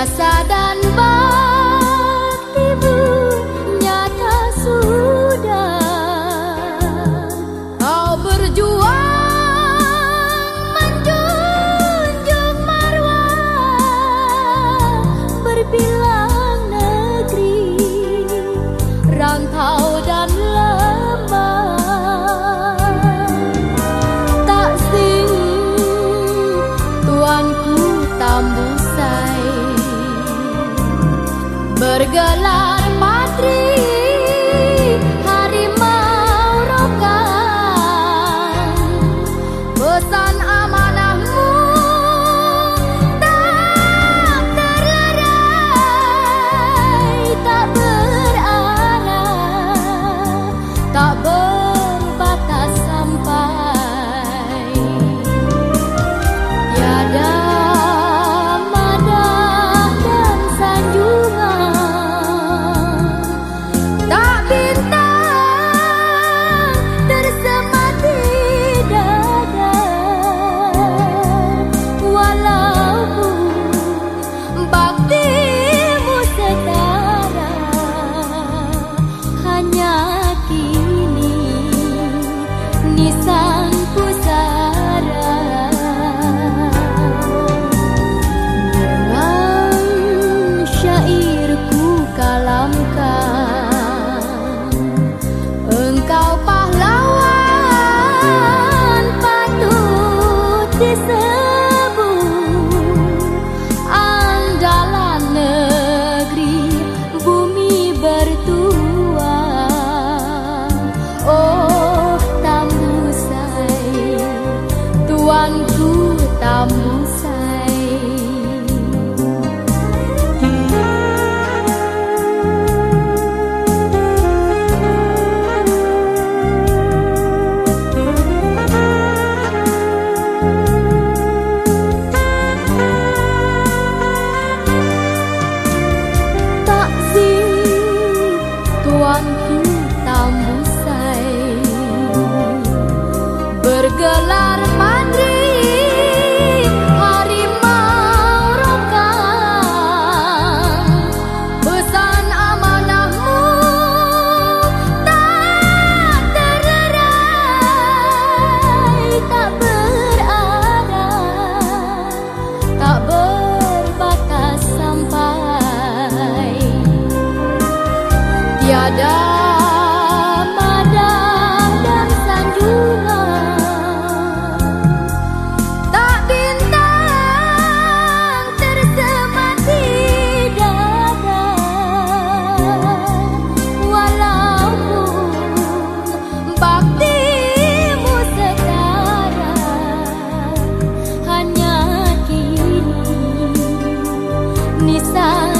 rasa dan bahagia 个老。tiada madang dan sanjungan. Tak bintang tersemat tidak, dada. Walaupun baktimu sekarang hanya kini nisan